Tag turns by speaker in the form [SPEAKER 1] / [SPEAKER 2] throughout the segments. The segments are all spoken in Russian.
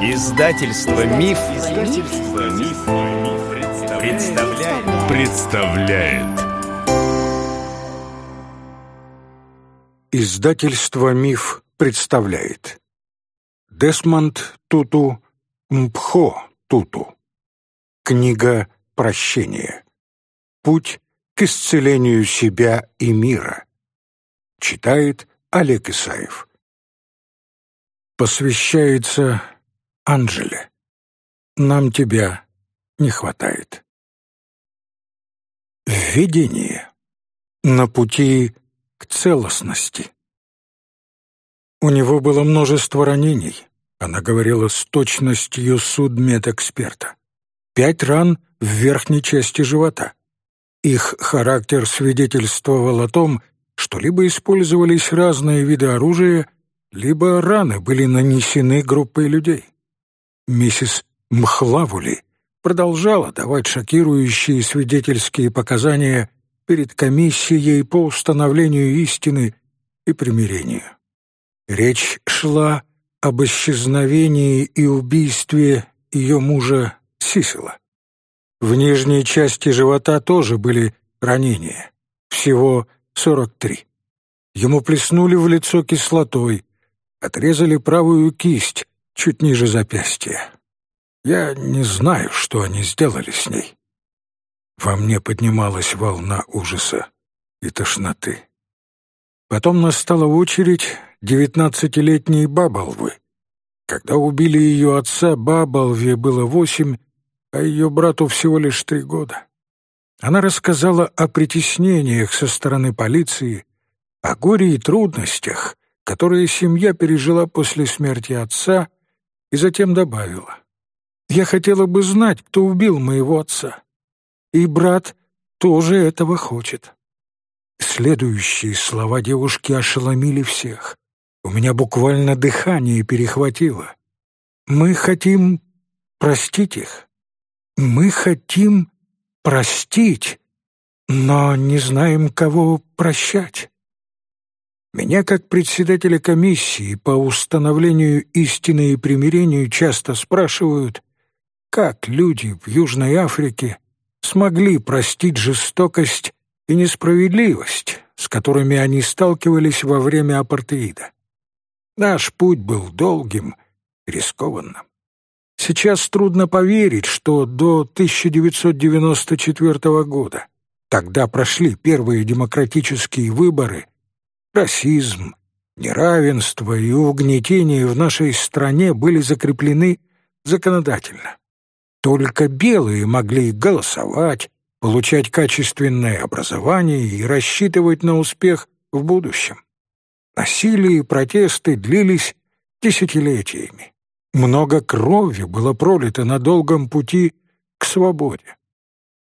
[SPEAKER 1] Издательство Миф, Издательство Миф, представляет. представляет.
[SPEAKER 2] Издательство Миф представляет. Десмонд Туту Мпхо Туту. Книга «Прощение». Путь к исцелению себя и мира. Читает Олег Исаев. Посвящается Анжеле. Нам тебя не хватает. Введение. На пути к целостности. У него было множество ранений. Она говорила с точностью судмедэксперта. Пять ран в верхней части живота. Их характер свидетельствовал о том, что либо использовались разные виды оружия, либо раны были нанесены группой людей. Миссис Мхлавули продолжала давать шокирующие свидетельские показания перед комиссией по установлению истины и примирению. Речь шла об исчезновении и убийстве ее мужа Сисела. В нижней части живота тоже были ранения, всего 43. Ему плеснули в лицо кислотой, отрезали правую кисть чуть ниже запястья. Я не знаю, что они сделали с ней. Во мне поднималась волна ужаса и тошноты. Потом настала очередь девятнадцатилетней Бабалвы. Когда убили ее отца, Бабалве было восемь, а ее брату всего лишь три года. Она рассказала о притеснениях со стороны полиции, о горе и трудностях, которые семья пережила после смерти отца, и затем добавила. «Я хотела бы знать, кто убил моего отца. И брат тоже этого хочет». Следующие слова девушки ошеломили всех. У меня буквально дыхание перехватило. «Мы хотим простить их. Мы хотим простить, но не знаем, кого прощать». Меня, как председателя комиссии по установлению истины и примирению, часто спрашивают, как люди в Южной Африке смогли простить жестокость и несправедливость, с которыми они сталкивались во время апартеида. Наш путь был долгим, рискованным. Сейчас трудно поверить, что до 1994 года, тогда прошли первые демократические выборы, Расизм, неравенство и угнетение в нашей стране были закреплены законодательно. Только белые могли голосовать, получать качественное образование и рассчитывать на успех в будущем. Насилие и протесты длились десятилетиями. Много крови было пролито на долгом пути к свободе.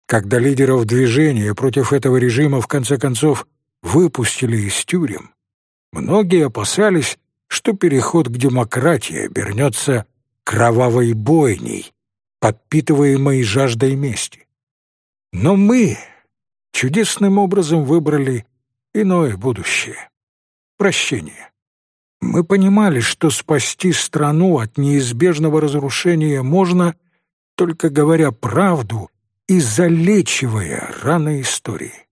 [SPEAKER 2] Когда лидеров движения против этого режима в конце концов выпустили из тюрем, многие опасались, что переход к демократии обернется кровавой бойней, подпитываемой жаждой мести. Но мы чудесным образом выбрали иное будущее — прощение. Мы понимали, что спасти страну от неизбежного разрушения можно, только говоря правду и залечивая раны истории.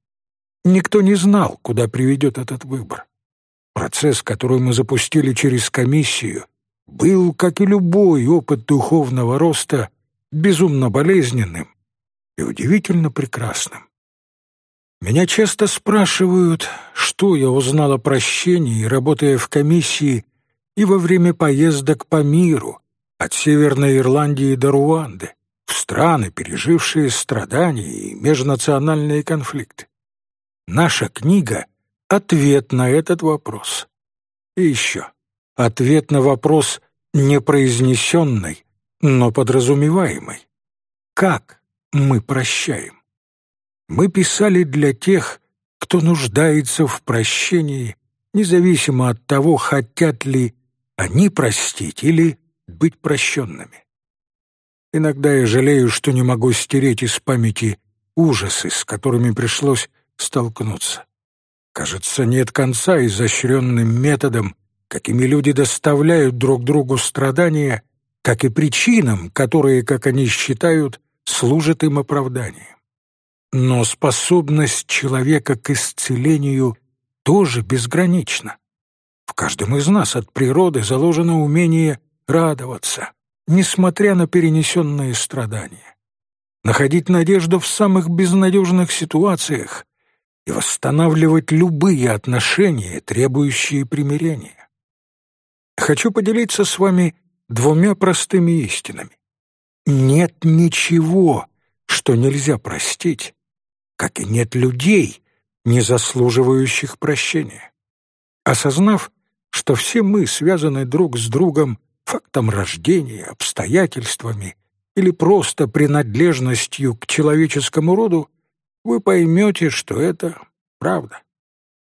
[SPEAKER 2] Никто не знал, куда приведет этот выбор. Процесс, который мы запустили через комиссию, был, как и любой опыт духовного роста, безумно болезненным и удивительно прекрасным. Меня часто спрашивают, что я узнал о прощении, работая в комиссии и во время поездок по миру, от Северной Ирландии до Руанды, в страны, пережившие страдания и межнациональные конфликты. Наша книга — ответ на этот вопрос. И еще ответ на вопрос непроизнесенный, но подразумеваемый. Как мы прощаем? Мы писали для тех, кто нуждается в прощении, независимо от того, хотят ли они простить или быть прощенными. Иногда я жалею, что не могу стереть из памяти ужасы, с которыми пришлось столкнуться. Кажется, нет конца изощренным методом, какими люди доставляют друг другу страдания как и причинам, которые, как они считают, служат им оправданием. Но способность человека к исцелению тоже безгранична. В каждом из нас от природы заложено умение радоваться, несмотря на перенесенные страдания, находить надежду в самых безнадежных ситуациях и восстанавливать любые отношения, требующие примирения. Хочу поделиться с вами двумя простыми истинами. Нет ничего, что нельзя простить, как и нет людей, не заслуживающих прощения. Осознав, что все мы связаны друг с другом фактом рождения, обстоятельствами или просто принадлежностью к человеческому роду, вы поймете, что это правда.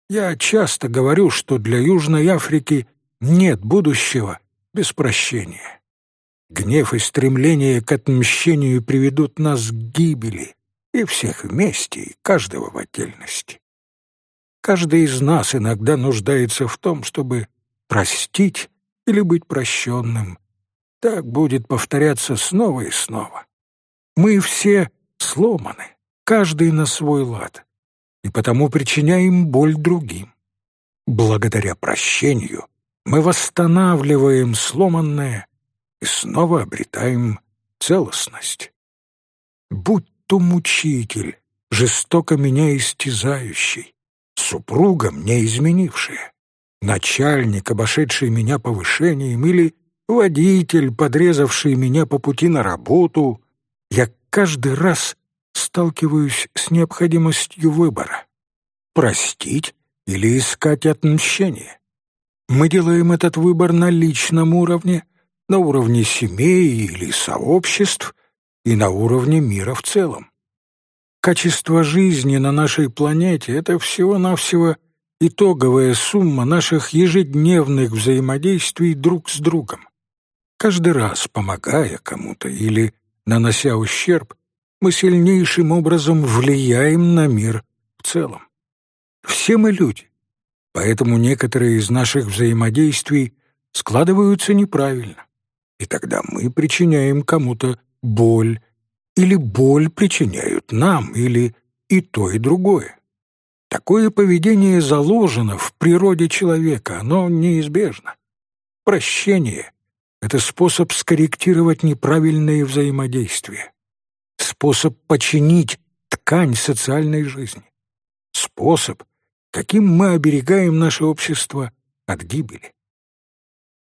[SPEAKER 2] Я часто говорю, что для Южной Африки нет будущего без прощения. Гнев и стремление к отмщению приведут нас к гибели, и всех вместе, и каждого в отдельности. Каждый из нас иногда нуждается в том, чтобы простить или быть прощенным. Так будет повторяться снова и снова. Мы все сломаны, каждый на свой лад, и потому причиняем боль другим. Благодаря прощению мы восстанавливаем сломанное и снова обретаем целостность. Будь то мучитель, жестоко меня истязающий, супруга мне изменившая, начальник, обошедший меня повышением, или водитель, подрезавший меня по пути на работу, я каждый раз сталкиваюсь с необходимостью выбора — простить или искать отмщение. Мы делаем этот выбор на личном уровне, на уровне семей или сообществ и на уровне мира в целом. Качество жизни на нашей планете — это всего-навсего итоговая сумма наших ежедневных взаимодействий друг с другом. Каждый раз, помогая кому-то или нанося ущерб, мы сильнейшим образом влияем на мир в целом. Все мы люди, поэтому некоторые из наших взаимодействий складываются неправильно, и тогда мы причиняем кому-то боль, или боль причиняют нам, или и то, и другое. Такое поведение заложено в природе человека, оно неизбежно. Прощение — это способ скорректировать неправильные взаимодействия, способ починить ткань социальной жизни, способ, каким мы оберегаем наше общество от гибели.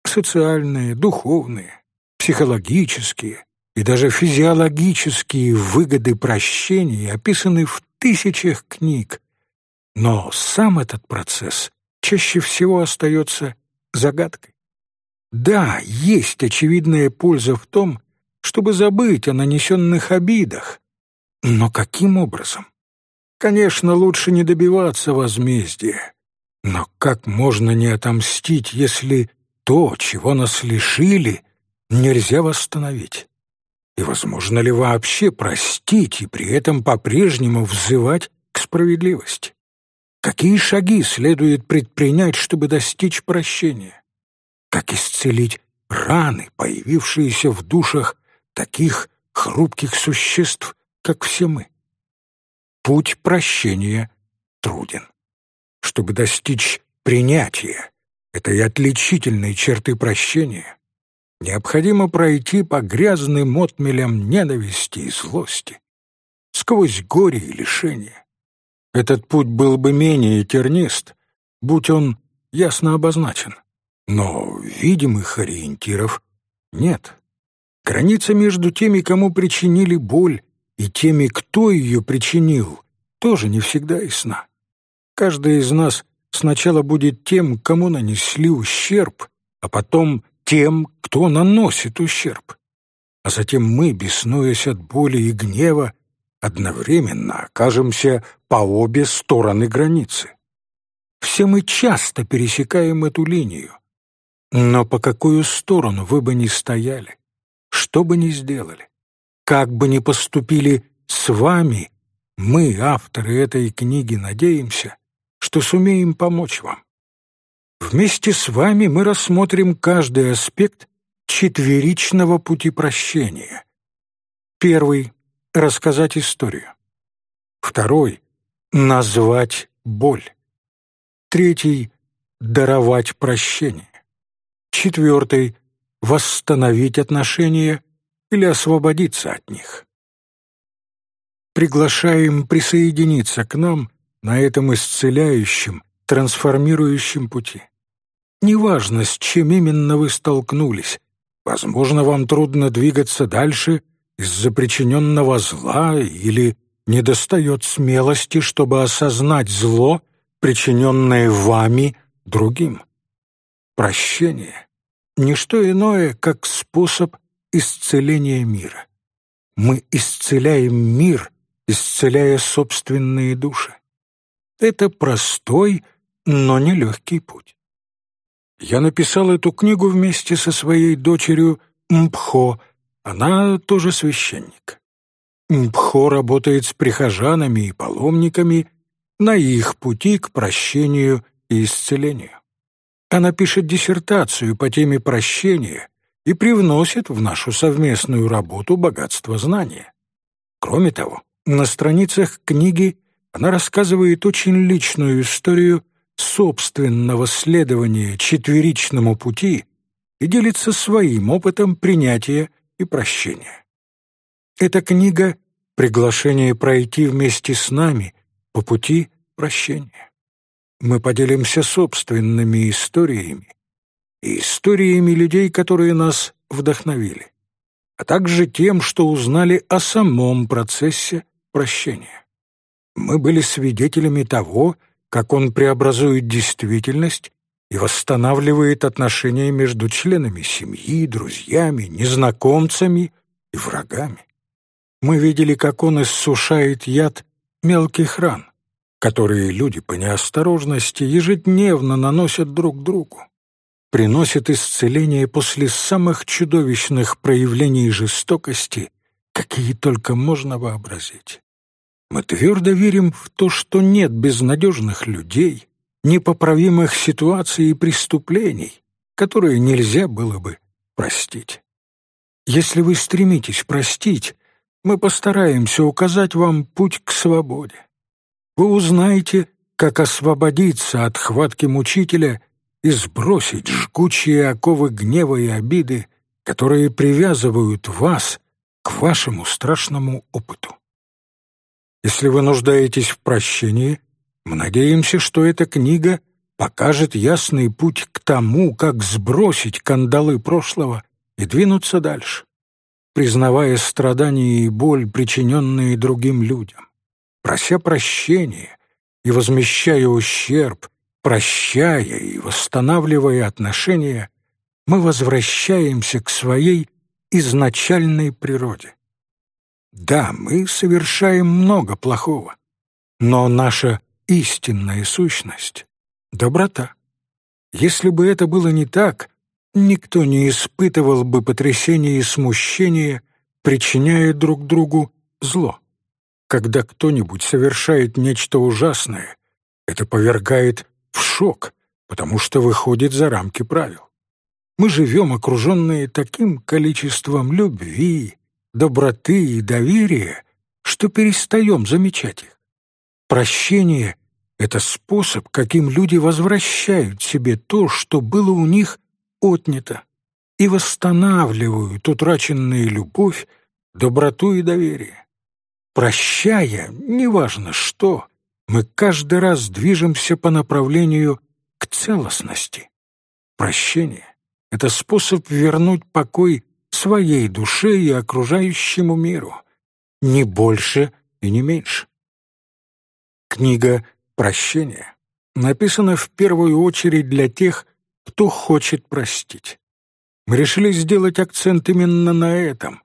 [SPEAKER 2] Социальные, духовные, психологические и даже физиологические выгоды прощения описаны в тысячах книг, но сам этот процесс чаще всего остается загадкой. Да, есть очевидная польза в том, чтобы забыть о нанесенных обидах, но каким образом? Конечно, лучше не добиваться возмездия, но как можно не отомстить, если то, чего нас лишили, нельзя восстановить? И возможно ли вообще простить и при этом по-прежнему взывать к справедливости? Какие шаги следует предпринять, чтобы достичь прощения? Как исцелить раны, появившиеся в душах таких хрупких существ, как все мы? Путь прощения труден. Чтобы достичь принятия этой отличительной черты прощения, необходимо пройти по грязным отмелям ненависти и злости, сквозь горе и лишения, этот путь был бы менее тернист, будь он ясно обозначен. Но видимых ориентиров нет. Граница между теми, кому причинили боль, и теми, кто ее причинил, тоже не всегда ясна. Каждый из нас сначала будет тем, кому нанесли ущерб, а потом тем, кто наносит ущерб. А затем мы, беснуясь от боли и гнева, одновременно окажемся по обе стороны границы. Все мы часто пересекаем эту линию. Но по какую сторону вы бы ни стояли, что бы ни сделали, как бы ни поступили с вами, мы, авторы этой книги, надеемся, что сумеем помочь вам. Вместе с вами мы рассмотрим каждый аспект четверичного пути прощения. Первый — рассказать историю. Второй — назвать боль. Третий — даровать прощение. Четвертый — восстановить отношения или освободиться от них. Приглашаем присоединиться к нам на этом исцеляющем, трансформирующем пути. Неважно, с чем именно вы столкнулись, возможно, вам трудно двигаться дальше из-за причиненного зла или недостает смелости, чтобы осознать зло, причиненное вами другим. Прощение — ничто иное, как способ исцеления мира. Мы исцеляем мир, исцеляя собственные души. Это простой, но нелегкий путь. Я написал эту книгу вместе со своей дочерью Мпхо, она тоже священник. Мпхо работает с прихожанами и паломниками на их пути к прощению и исцелению. Она пишет диссертацию по теме прощения и привносит в нашу совместную работу богатство знания. Кроме того, на страницах книги она рассказывает очень личную историю собственного следования четверичному пути и делится своим опытом принятия и прощения. Эта книга — приглашение пройти вместе с нами по пути прощения. Мы поделимся собственными историями и историями людей, которые нас вдохновили, а также тем, что узнали о самом процессе прощения. Мы были свидетелями того, как он преобразует действительность и восстанавливает отношения между членами семьи, друзьями, незнакомцами и врагами. Мы видели, как он иссушает яд мелких ран, которые люди по неосторожности ежедневно наносят друг другу, приносит исцеление после самых чудовищных проявлений жестокости, какие только можно вообразить. Мы твердо верим в то, что нет безнадежных людей, непоправимых ситуаций и преступлений, которые нельзя было бы простить. Если вы стремитесь простить, мы постараемся указать вам путь к свободе. Вы узнаете, как освободиться от хватки мучителя и сбросить жгучие оковы гнева и обиды, которые привязывают вас к вашему страшному опыту. Если вы нуждаетесь в прощении, мы надеемся, что эта книга покажет ясный путь к тому, как сбросить кандалы прошлого и двинуться дальше, признавая страдания и боль, причиненные другим людям, прося прощения и возмещая ущерб, прощая и восстанавливая отношения, мы возвращаемся к своей изначальной природе. Да, мы совершаем много плохого, но наша истинная сущность — доброта. Если бы это было не так, никто не испытывал бы потрясения и смущения, причиняя друг другу зло. Когда кто-нибудь совершает нечто ужасное, это повергает в шок, потому что выходит за рамки правил. Мы живем окруженные таким количеством любви, доброты и доверия, что перестаем замечать их. Прощение — это способ, каким люди возвращают себе то, что было у них отнято, и восстанавливают утраченную любовь, доброту и доверие. Прощая, неважно что, мы каждый раз движемся по направлению к целостности. Прощение — это способ вернуть покой своей душе и окружающему миру, не больше и не меньше. Книга «Прощение» написана в первую очередь для тех, кто хочет простить. Мы решили сделать акцент именно на этом,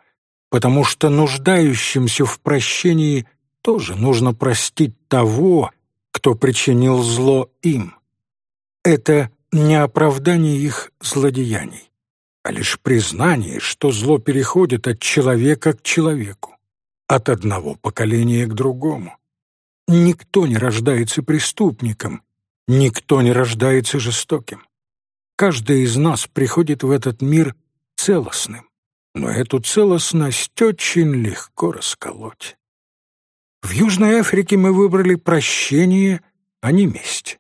[SPEAKER 2] потому что нуждающимся в прощении тоже нужно простить того, кто причинил зло им. Это не оправдание их злодеяний а лишь признание, что зло переходит от человека к человеку, от одного поколения к другому. Никто не рождается преступником, никто не рождается жестоким. Каждый из нас приходит в этот мир целостным, но эту целостность очень легко расколоть. В Южной Африке мы выбрали прощение, а не месть.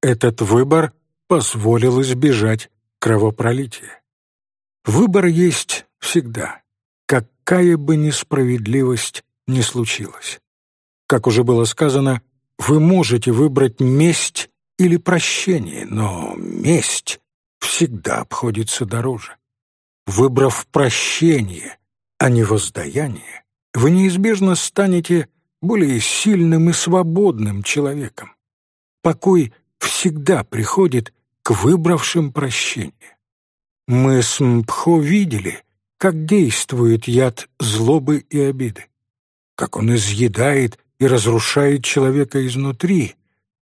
[SPEAKER 2] Этот выбор позволил избежать кровопролития. Выбор есть всегда, какая бы несправедливость ни случилась. Как уже было сказано, вы можете выбрать месть или прощение, но месть всегда обходится дороже. Выбрав прощение, а не воздаяние, вы неизбежно станете более сильным и свободным человеком. Покой всегда приходит к выбравшим прощение. Мы с Мпхо видели, как действует яд злобы и обиды, как он изъедает и разрушает человека изнутри,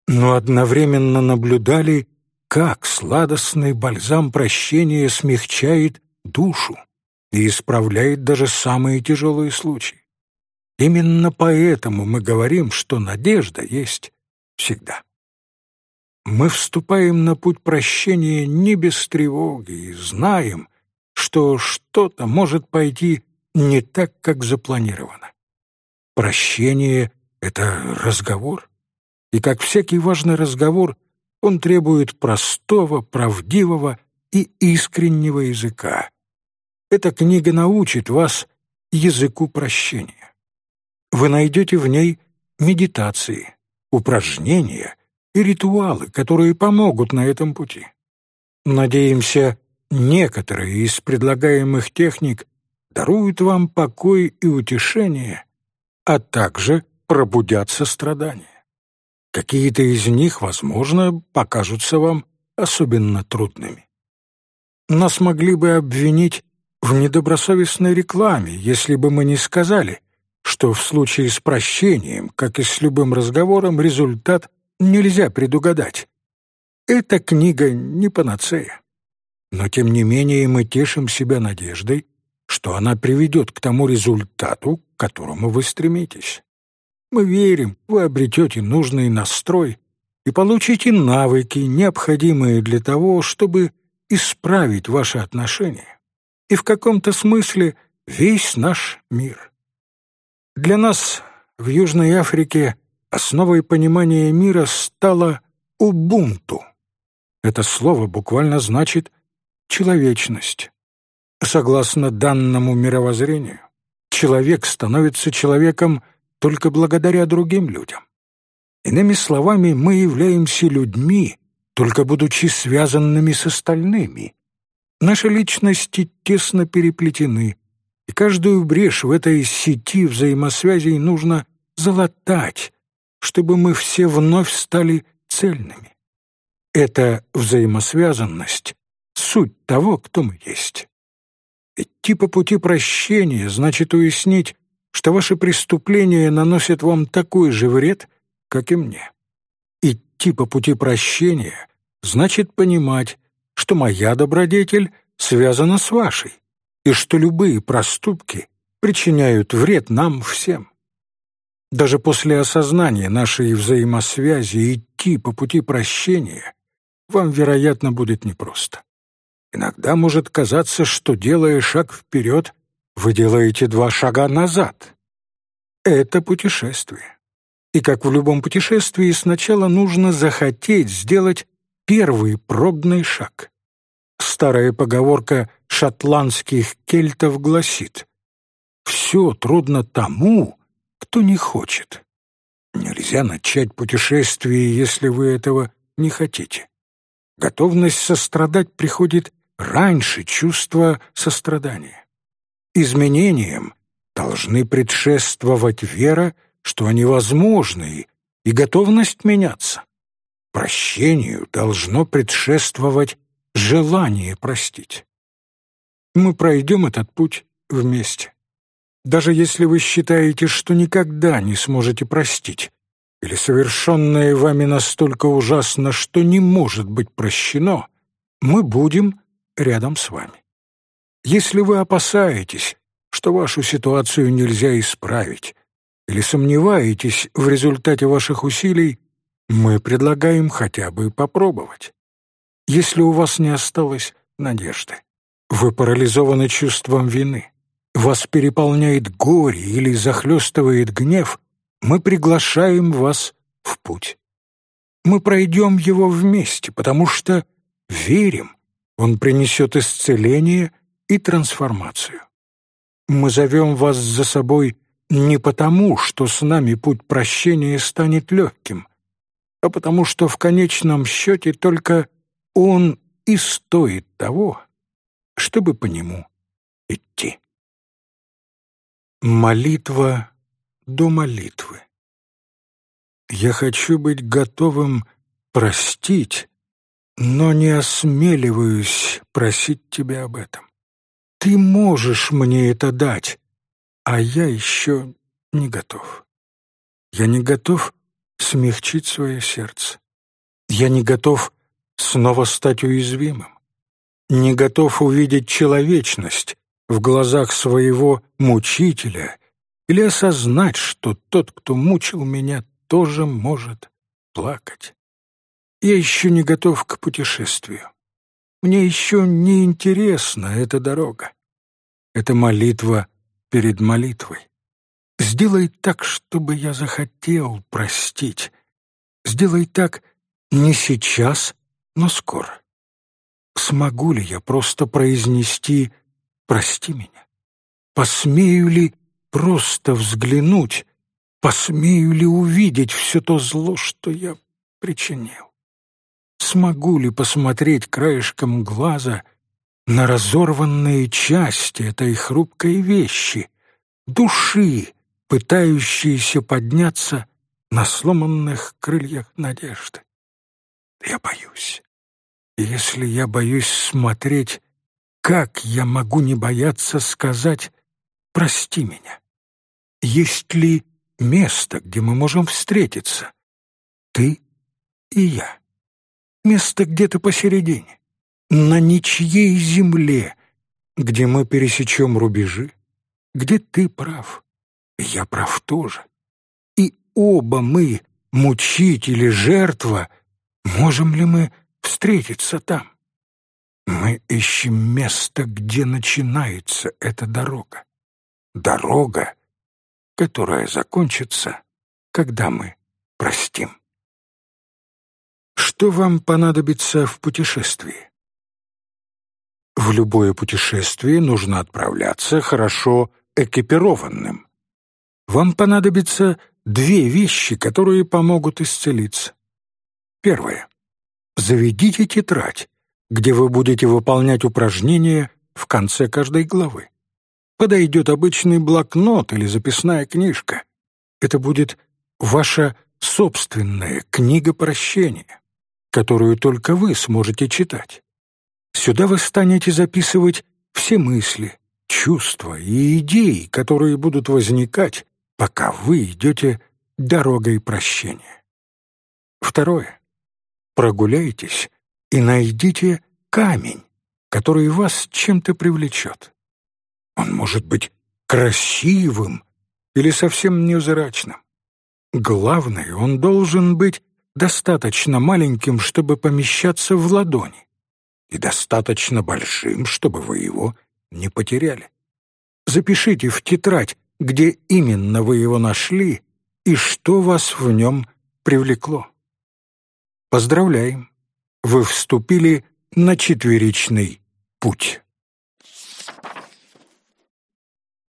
[SPEAKER 2] но одновременно наблюдали, как сладостный бальзам прощения смягчает душу и исправляет даже самые тяжелые случаи. Именно поэтому мы говорим, что надежда есть всегда. Мы вступаем на путь прощения не без тревоги и знаем, что что-то может пойти не так, как запланировано. Прощение это разговор. И как всякий важный разговор, он требует простого, правдивого и искреннего языка. Эта книга научит вас языку прощения. Вы найдете в ней медитации, упражнения и ритуалы, которые помогут на этом пути. Надеемся, некоторые из предлагаемых техник даруют вам покой и утешение, а также пробудят сострадание. Какие-то из них, возможно, покажутся вам особенно трудными. Нас могли бы обвинить в недобросовестной рекламе, если бы мы не сказали, что в случае с прощением, как и с любым разговором, результат нельзя предугадать. Эта книга не панацея. Но тем не менее мы тешим себя надеждой, что она приведет к тому результату, к которому вы стремитесь. Мы верим, вы обретете нужный настрой и получите навыки, необходимые для того, чтобы исправить ваши отношения и в каком-то смысле весь наш мир. Для нас в Южной Африке основой понимания мира стало «убунту». Это слово буквально значит «человечность». Согласно данному мировоззрению, человек становится человеком – только благодаря другим людям. Иными словами, мы являемся людьми, только будучи связанными с остальными. Наши личности тесно переплетены, и каждую брешь в этой сети взаимосвязей нужно залатать, чтобы мы все вновь стали цельными. Это взаимосвязанность — суть того, кто мы есть. Идти по пути прощения значит уяснить, что ваши преступления наносят вам такой же вред, как и мне. Идти по пути прощения значит понимать, что моя добродетель связана с вашей, и что любые проступки причиняют вред нам всем. Даже после осознания нашей взаимосвязи идти по пути прощения вам, вероятно, будет непросто. Иногда может казаться, что, делая шаг вперед, вы делаете два шага назад. Это путешествие. И как в любом путешествии, сначала нужно захотеть сделать первый пробный шаг. Старая поговорка шотландских кельтов гласит «Все трудно тому, кто не хочет». Нельзя начать путешествие, если вы этого не хотите. Готовность сострадать приходит раньше чувства сострадания. Изменениям должны предшествовать вера, что они возможны, и готовность меняться. Прощению должно предшествовать желание простить. Мы пройдем этот путь вместе. Даже если вы считаете, что никогда не сможете простить, или совершенное вами настолько ужасно, что не может быть прощено, мы будем рядом с вами. Если вы опасаетесь, что вашу ситуацию нельзя исправить, или сомневаетесь в результате ваших усилий, мы предлагаем хотя бы попробовать. Если у вас не осталось надежды, Вы парализованы чувством вины. Вас переполняет горе или захлестывает гнев. Мы приглашаем вас в путь. Мы пройдем его вместе, потому что верим, он принесет исцеление и трансформацию. Мы зовем вас за собой не потому, что с нами путь прощения станет легким, а потому что в конечном счете только он и стоит того, чтобы по нему идти. Молитва до молитвы. Я хочу быть готовым простить, но не осмеливаюсь просить тебя об этом. Ты можешь мне это дать, а я еще не готов. Я не готов смягчить свое сердце. Я не готов снова стать уязвимым. Не готов увидеть человечность в глазах своего мучителя или осознать, что тот, кто мучил меня, тоже может плакать. Я еще не готов к путешествию. Мне еще не интересна эта дорога. Это молитва перед молитвой. Сделай так, чтобы я захотел простить. Сделай так не сейчас, но скоро. Смогу ли я просто произнести «прости меня»? Посмею ли просто взглянуть Посмею ли увидеть все то зло, что я причинил? Смогу ли посмотреть краешком глаза на разорванные части этой хрупкой вещи, души, пытающиеся подняться на сломанных крыльях надежды? Я боюсь. И если я боюсь смотреть, как я могу не бояться сказать «прости меня»? Есть ли место, где мы можем встретиться. Ты и я. Место где-то посередине. На ничьей земле, где мы пересечем рубежи, где ты прав, я прав тоже. И оба мы, мучители, жертва, можем ли мы встретиться там? Мы ищем место, где начинается эта дорога. Дорога, которая закончится, когда мы простим. Что вам понадобится в путешествии? В любое путешествие нужно отправляться хорошо экипированным. Вам понадобятся две вещи, которые помогут исцелиться. Первое. Заведите тетрадь, где вы будете выполнять упражнения в конце каждой главы подойдет обычный блокнот или записная книжка. Это будет ваша собственная книга прощения, которую только вы сможете читать. Сюда вы станете записывать все мысли, чувства и идеи, которые будут возникать, пока вы идете дорогой прощения. Второе. Прогуляйтесь и найдите камень, который вас чем-то привлечет. Он может быть красивым или совсем невзрачным. Главное, он должен быть достаточно маленьким, чтобы помещаться в ладони, и достаточно большим, чтобы вы его не потеряли. Запишите в тетрадь, где именно вы его нашли и что вас в нем привлекло. Поздравляем! Вы вступили на четверичный путь.